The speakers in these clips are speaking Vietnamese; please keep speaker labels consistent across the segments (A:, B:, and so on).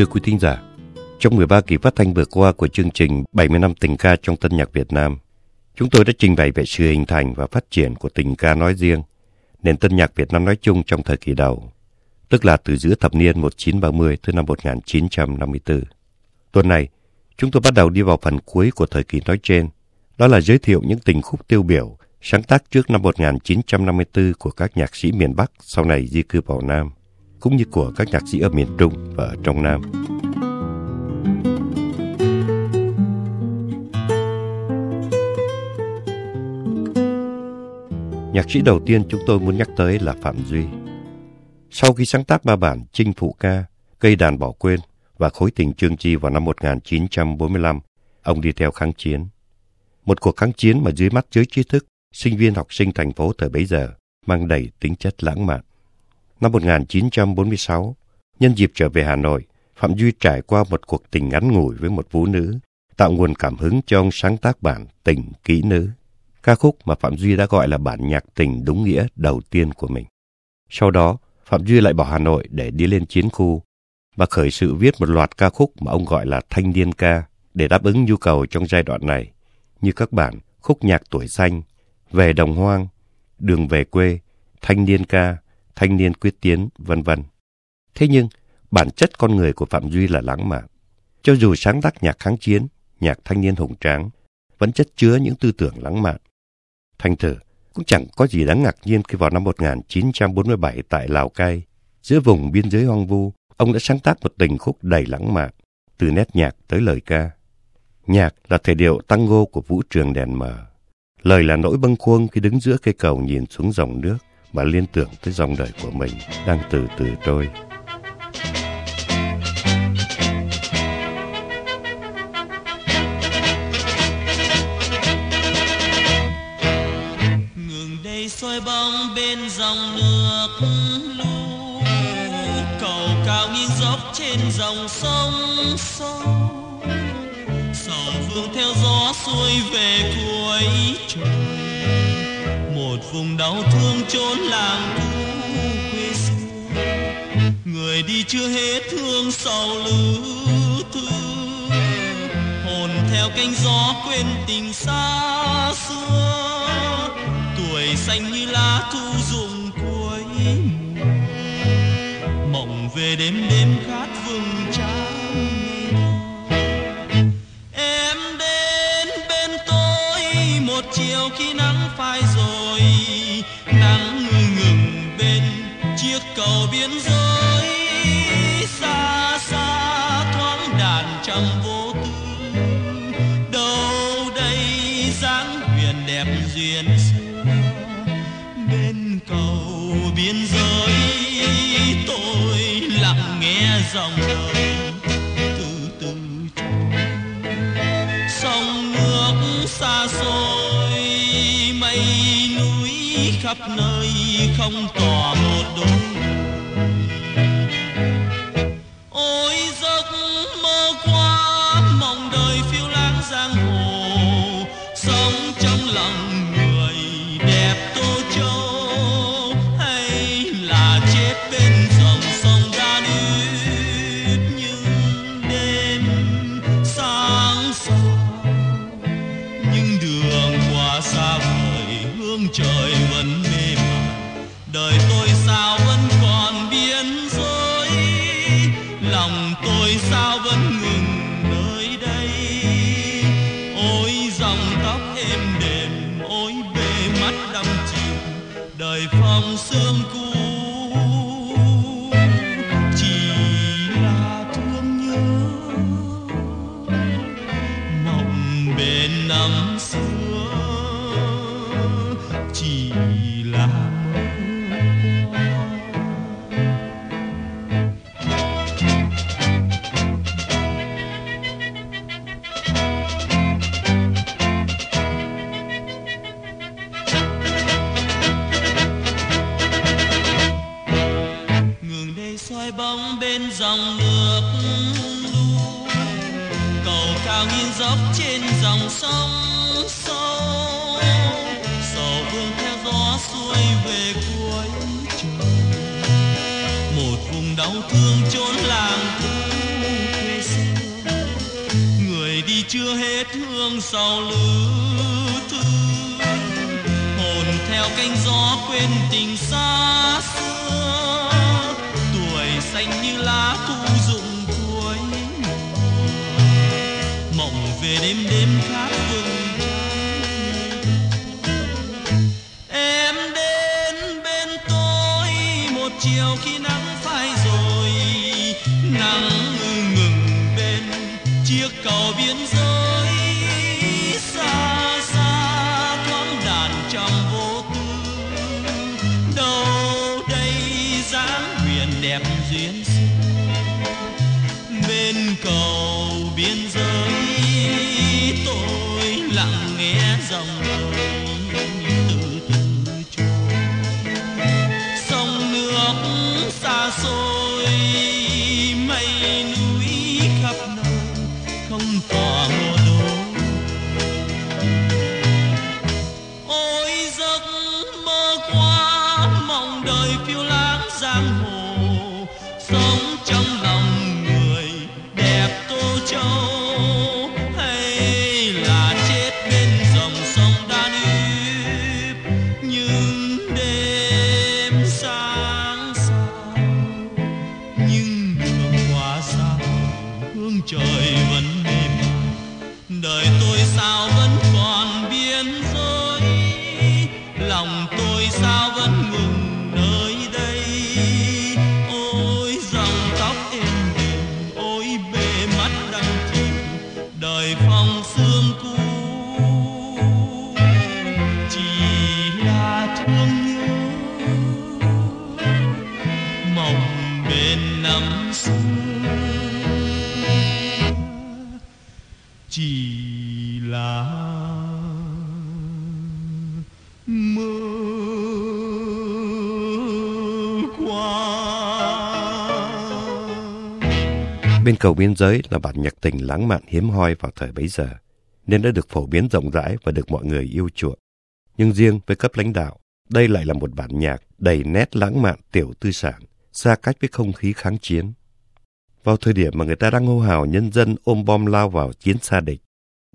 A: Thưa quý thính giả, trong 13 kỳ phát thanh vừa qua của chương trình 70 năm tình ca trong tân nhạc Việt Nam, chúng tôi đã trình bày về sự hình thành và phát triển của tình ca nói riêng, nền tân nhạc Việt Nam nói chung trong thời kỳ đầu, tức là từ giữa thập niên 1930 tới năm 1954. Tuần này, chúng tôi bắt đầu đi vào phần cuối của thời kỳ nói trên, đó là giới thiệu những tình khúc tiêu biểu sáng tác trước năm 1954 của các nhạc sĩ miền Bắc sau này di cư vào Nam, cũng như của các nhạc sĩ ở miền Trung và ở trong Nam. Nhạc sĩ đầu tiên chúng tôi muốn nhắc tới là Phạm Duy. Sau khi sáng tác ba bản Chinh Phụ Ca, Cây Đàn Bỏ Quên và Khối Tình Trương Chi vào năm 1945, ông đi theo kháng chiến. Một cuộc kháng chiến mà dưới mắt giới trí thức, sinh viên học sinh thành phố thời bấy giờ mang đầy tính chất lãng mạn. Năm 1946, nhân dịp trở về Hà Nội, Phạm Duy trải qua một cuộc tình ngắn ngủi với một vũ nữ, tạo nguồn cảm hứng cho ông sáng tác bản Tình Kỹ Nữ ca khúc mà Phạm Duy đã gọi là bản nhạc tình đúng nghĩa đầu tiên của mình. Sau đó, Phạm Duy lại bỏ Hà Nội để đi lên chiến khu và khởi sự viết một loạt ca khúc mà ông gọi là thanh niên ca để đáp ứng nhu cầu trong giai đoạn này, như các bản khúc nhạc tuổi xanh, về đồng hoang, đường về quê, thanh niên ca, thanh niên quyết tiến, vân vân. Thế nhưng, bản chất con người của Phạm Duy là lãng mạn. Cho dù sáng tác nhạc kháng chiến, nhạc thanh niên hùng tráng, vẫn chất chứa những tư tưởng lãng mạn, Thành thử, cũng chẳng có gì đáng ngạc nhiên khi vào năm 1947 tại Lào Cai, giữa vùng biên giới hoang vu, ông đã sáng tác một tình khúc đầy lãng mạn, từ nét nhạc tới lời ca. Nhạc là thể điệu tango của vũ trường đèn mờ. Lời là nỗi bâng khuâng khi đứng giữa cây cầu nhìn xuống dòng nước và liên tưởng tới dòng đời của mình đang từ từ trôi.
B: Ngừng đây soi bóng bên dòng nước lũ, cầu cao nghiêng dốc trên dòng sông sâu sầu vương theo gió xuôi về cuối trời một vùng đau thương chốn làng cũ quê xưa người đi chưa hết thương sau lữ thư. Hồn theo cánh gió quên tình xa xưa. Tuổi xanh như lá thu rụng cuối mùa. Mộng về đêm đêm khát một chiều khi nắng phai rồi, nắng ngừng ngừng bên chiếc cầu biên giới. Xa xa thoáng đàn trầm vô tư, đâu đây dáng huyền đẹp duyên biên giới, tôi lặng nghe dòng khắp nơi không tỏ một đôi trời phong sương cũ bóng bên dòng nước lũ cầu cao nghiêng dốc trên dòng sông sâu sầu vương theo gió xuôi về cuối trời.
C: Một vùng đau thương chốn làng quê xưa.
B: Người đi chưa hết hương sau lữ thư. Hồn theo cánh gió quên tình xa xưa lá thu rụng cuối mộng về đêm đêm khát vừng. Bên cầu biên giới là
A: bản nhạc tình lãng mạn hiếm hoi vào thời bấy giờ, nên đã được phổ biến rộng rãi và được mọi người yêu chuộng. Nhưng riêng với cấp lãnh đạo, đây lại là một bản nhạc đầy nét lãng mạn tiểu tư sản, xa cách với không khí kháng chiến. Vào thời điểm mà người ta đang hô hào nhân dân ôm bom lao vào chiến xa địch,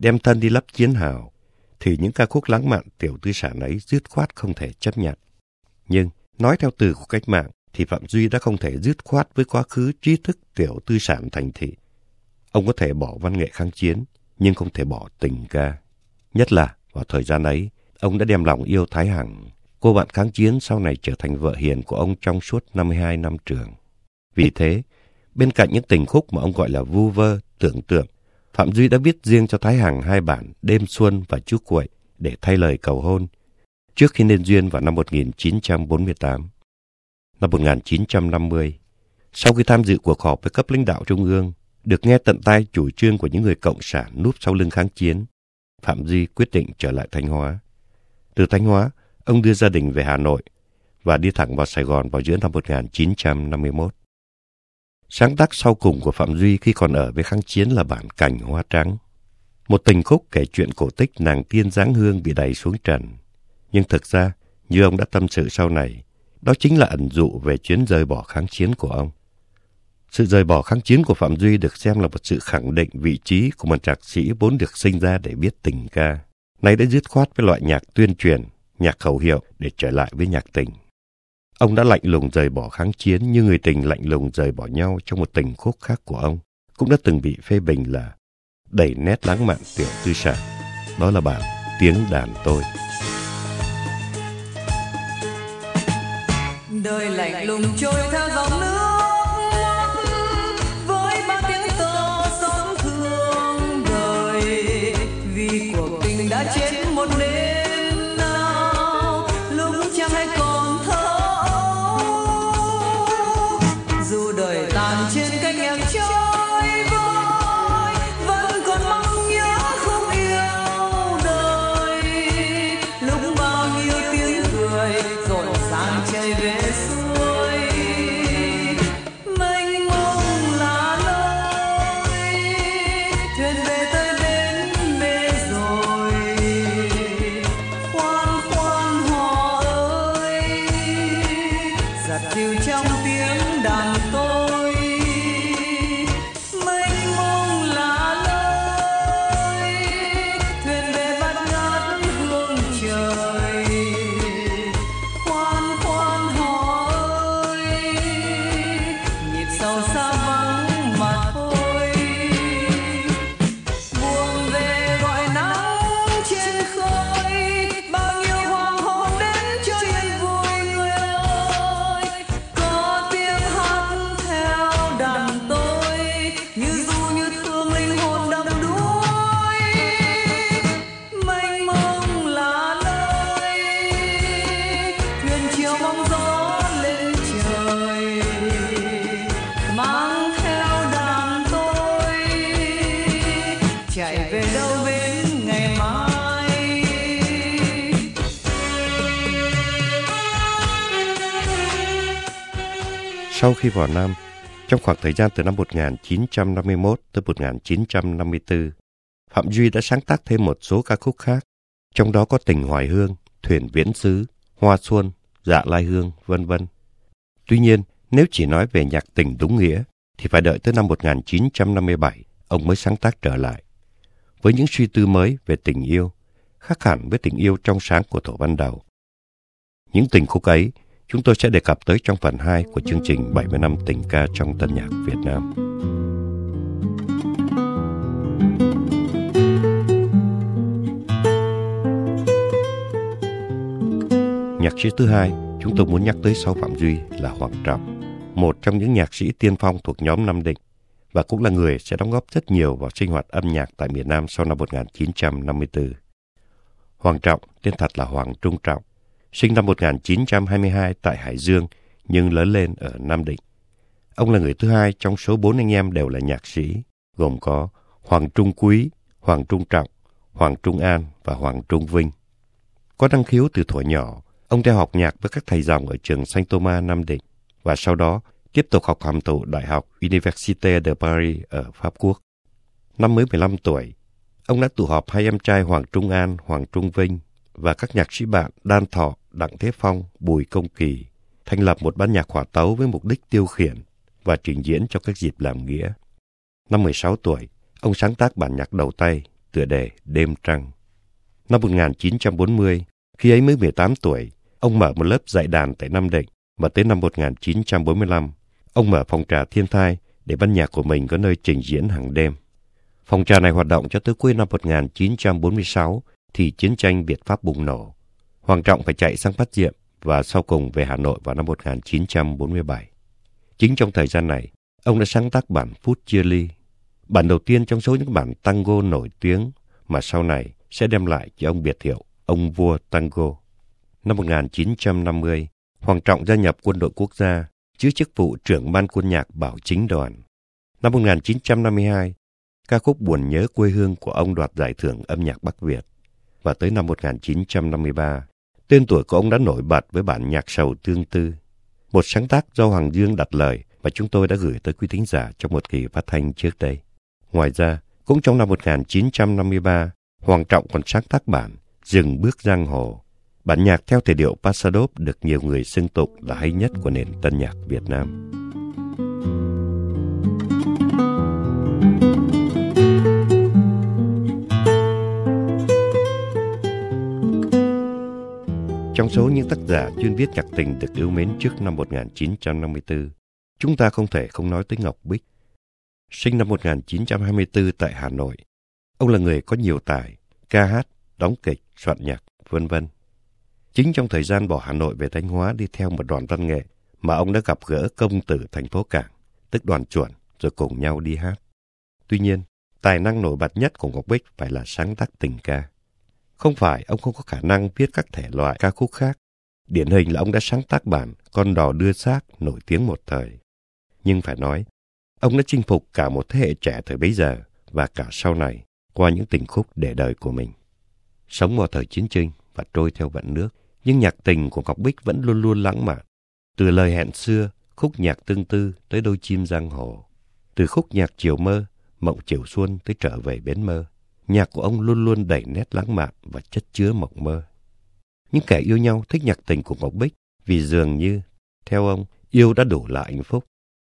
A: đem thân đi lắp chiến hào, thì những ca khúc lãng mạn tiểu tư sản ấy dứt khoát không thể chấp nhận. Nhưng, nói theo từ của cách mạng, thì Phạm Duy đã không thể dứt khoát với quá khứ trí thức tiểu tư sản thành thị. Ông có thể bỏ văn nghệ kháng chiến, nhưng không thể bỏ tình ca. Nhất là vào thời gian ấy, ông đã đem lòng yêu Thái Hằng, cô bạn kháng chiến sau này trở thành vợ hiền của ông trong suốt 52 năm trường. Vì thế, bên cạnh những tình khúc mà ông gọi là vu vơ, tưởng tượng, Phạm Duy đã viết riêng cho Thái Hằng hai bản Đêm Xuân và Chú Cuội để thay lời cầu hôn, trước khi nên duyên vào năm 1948. Năm 1950, sau khi tham dự cuộc họp với cấp lãnh đạo trung ương, được nghe tận tay chủ trương của những người cộng sản núp sau lưng kháng chiến, Phạm Duy quyết định trở lại Thanh Hóa. Từ Thanh Hóa, ông đưa gia đình về Hà Nội và đi thẳng vào Sài Gòn vào giữa năm 1951. Sáng tác sau cùng của Phạm Duy khi còn ở với kháng chiến là bản Cảnh Hoa Trắng. Một tình khúc kể chuyện cổ tích nàng tiên giáng hương bị đẩy xuống trần. Nhưng thực ra, như ông đã tâm sự sau này, đó chính là ẩn dụ về chuyến rời bỏ kháng chiến của ông. Sự rời bỏ kháng chiến của Phạm Duy được xem là một sự khẳng định vị trí của một nhạc sĩ vốn được sinh ra để biết tình ca. Nay đã dứt khoát với loại nhạc tuyên truyền, nhạc khẩu hiệu để trở lại với nhạc tình. Ông đã lạnh lùng rời bỏ kháng chiến như người tình lạnh lùng rời bỏ nhau trong một tình khúc khác của ông, cũng đã từng bị phê bình là đầy nét lãng mạn tiểu tư sản. Đó là bản Tiếng đàn tôi.
C: Đời lạnh lùng trôi
A: Sau khi vào Nam, trong khoảng thời gian từ năm 1951 tới 1954, Phạm Duy đã sáng tác thêm một số ca khúc khác, trong đó có Tình Hoài Hương, Thuyền Viễn Sứ, Hoa Xuân, Dạ Lai Hương, vân vân. Tuy nhiên, nếu chỉ nói về nhạc tình đúng nghĩa, thì phải đợi tới năm 1957 ông mới sáng tác trở lại. Với những suy tư mới về tình yêu, khác hẳn với tình yêu trong sáng của tổ ban đầu. Những tình khúc ấy chúng tôi sẽ đề cập tới trong phần 2 của chương trình 70 năm tình ca trong tân nhạc Việt Nam. Nhạc sĩ thứ hai chúng tôi muốn nhắc tới sau Phạm Duy là Hoàng Trọng, một trong những nhạc sĩ tiên phong thuộc nhóm Nam Định và cũng là người sẽ đóng góp rất nhiều vào sinh hoạt âm nhạc tại miền Nam sau năm 1954. Hoàng Trọng, tên thật là Hoàng Trung Trọng, sinh năm 1922 tại Hải Dương nhưng lớn lên ở Nam Định. Ông là người thứ hai trong số bốn anh em đều là nhạc sĩ, gồm có Hoàng Trung Quý, Hoàng Trung Trọng, Hoàng Trung An và Hoàng Trung Vinh. Có năng khiếu từ thuở nhỏ, ông theo học nhạc với các thầy dòng ở trường Saint Thomas Nam Định và sau đó tiếp tục học hàm tụ Đại học Université de Paris ở Pháp Quốc. Năm mới 15 tuổi, ông đã tụ họp hai em trai Hoàng Trung An, Hoàng Trung Vinh và các nhạc sĩ bạn Đan Thọ, Đặng Thế Phong, Bùi Công Kỳ thành lập một ban nhạc hỏa tấu với mục đích tiêu khiển và trình diễn cho các dịp làm nghĩa. Năm 16 tuổi, ông sáng tác bản nhạc đầu tay, tựa đề Đêm Trăng. Năm 1940, khi ấy mới 18 tuổi, ông mở một lớp dạy đàn tại Nam Định và tới năm 1945, ông mở phòng trà thiên thai để ban nhạc của mình có nơi trình diễn hàng đêm. Phòng trà này hoạt động cho tới cuối năm 1946 thì chiến tranh Việt-Pháp bùng nổ. Hoàng Trọng phải chạy sang Phát Diệm và sau cùng về Hà Nội vào năm 1947. Chính trong thời gian này, ông đã sáng tác bản Phút Chia Ly, bản đầu tiên trong số những bản tango nổi tiếng mà sau này sẽ đem lại cho ông biệt hiệu ông vua tango. Năm 1950, Hoàng Trọng gia nhập quân đội quốc gia, giữ chức vụ trưởng ban quân nhạc bảo chính đoàn. Năm 1952, ca khúc Buồn nhớ quê hương của ông đoạt giải thưởng âm nhạc Bắc Việt. Và tới năm 1953, tên tuổi của ông đã nổi bật với bản nhạc sầu tương tư, một sáng tác do Hoàng Dương đặt lời mà chúng tôi đã gửi tới quý thính giả trong một kỳ phát thanh trước đây. Ngoài ra, cũng trong năm 1953, Hoàng Trọng còn sáng tác bản Dừng bước giang hồ. Bản nhạc theo thể điệu Pasadop được nhiều người xưng tụng là hay nhất của nền tân nhạc Việt Nam. Trong số những tác giả chuyên viết nhạc tình được yêu mến trước năm 1954, chúng ta không thể không nói tới Ngọc Bích. Sinh năm 1924 tại Hà Nội, ông là người có nhiều tài, ca hát, đóng kịch, soạn nhạc, vân vân. Chính trong thời gian bỏ Hà Nội về Thanh Hóa đi theo một đoàn văn nghệ mà ông đã gặp gỡ công tử thành phố Cảng, tức đoàn chuẩn, rồi cùng nhau đi hát. Tuy nhiên, tài năng nổi bật nhất của Ngọc Bích phải là sáng tác tình ca. Không phải ông không có khả năng viết các thể loại ca khúc khác. Điển hình là ông đã sáng tác bản Con đò đưa xác nổi tiếng một thời. Nhưng phải nói, ông đã chinh phục cả một thế hệ trẻ thời bấy giờ và cả sau này qua những tình khúc để đời của mình. Sống vào thời chiến tranh và trôi theo vận nước, nhưng nhạc tình của Ngọc Bích vẫn luôn luôn lãng mạn. Từ lời hẹn xưa, khúc nhạc tương tư tới đôi chim giang hồ. Từ khúc nhạc chiều mơ, mộng chiều xuân tới trở về bến mơ. Nhạc của ông luôn luôn đầy nét lãng mạn và chất chứa mộng mơ. Những kẻ yêu nhau thích nhạc tình của Ngọc Bích vì dường như, theo ông, yêu đã đủ là hạnh phúc.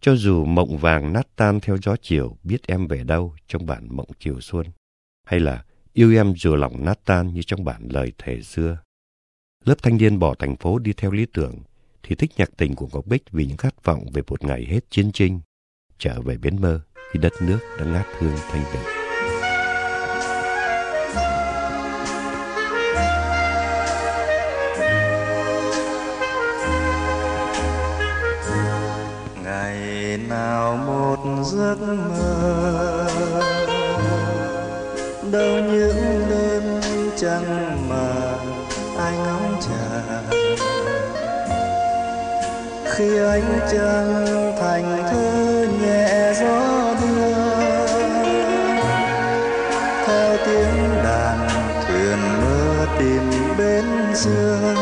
A: Cho dù mộng vàng nát tan theo gió chiều biết em về đâu trong bản mộng chiều xuân. Hay là yêu em dù lòng nát tan như trong bản lời thề xưa. Lớp thanh niên bỏ thành phố đi theo lý tưởng thì thích nhạc tình của Ngọc Bích vì những khát vọng về một ngày hết chiến tranh, trở về bến mơ khi đất nước đã ngát hương thanh
D: bình. Giấc mơ. Đâu những đêm trăng mà ai ngóng chờ. Khi ánh trăng thành thơ nhẹ gió đưa, theo tiếng đàn thuyền mơ tìm bến xưa.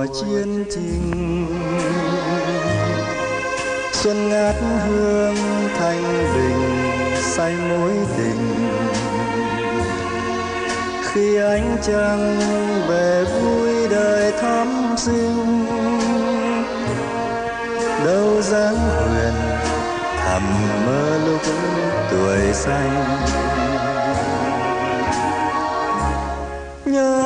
D: Mùa chiến trình. Xuân ngát hương thanh bình say mối tình. Khi ánh trăng về vui đời thắm sinh, đâu dáng huyền thầm mơ lúc tuổi xanh. Nhớ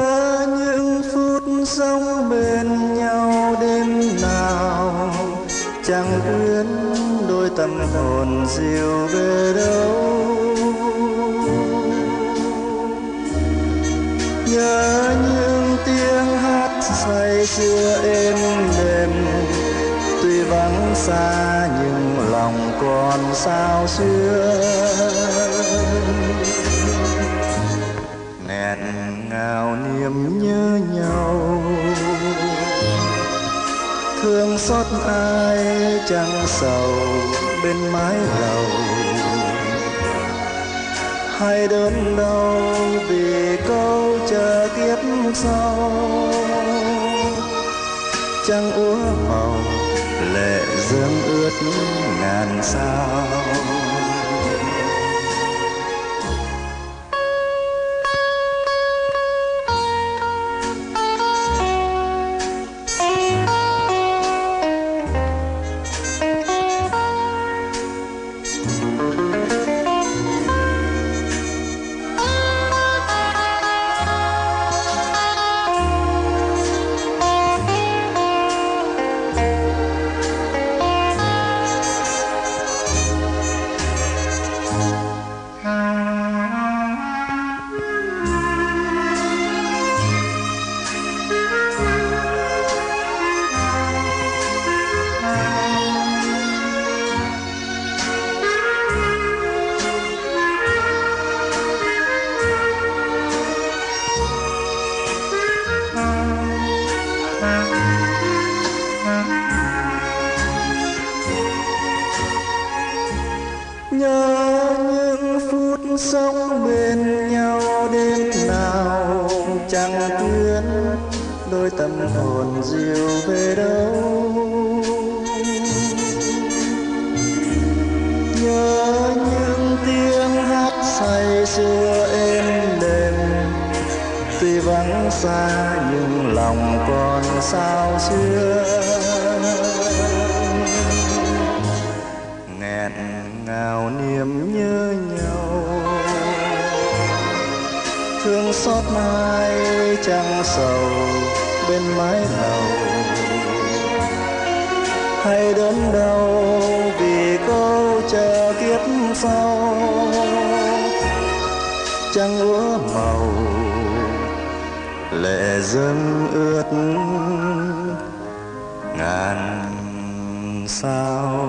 D: hồn dịu về đâu? Nhớ những tiếng hát say xưa êm đềm, tuy vắng xa nhưng lòng còn sao xưa. Nghẹn ngào niềm thương xót ai chẳng sầu bên mái lầu. Hay đớn đau vì câu chờ kiếp sau. Chẳng úa màu lệ dương ướt ngàn sao. Hồn dịu về đâu? Nhớ những tiếng hát say xưa êm đềm, tuy vắng xa nhưng lòng còn sao xưa. Nghẹn ngào niềm nhớ nhau, thương xót mai chẳng sầu bên mái lầu hay đớn đau vì câu chờ kiếp sau. Trăng úa màu, lệ dâng ướt ngàn sao.